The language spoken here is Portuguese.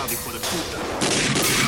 Chave, fora puta.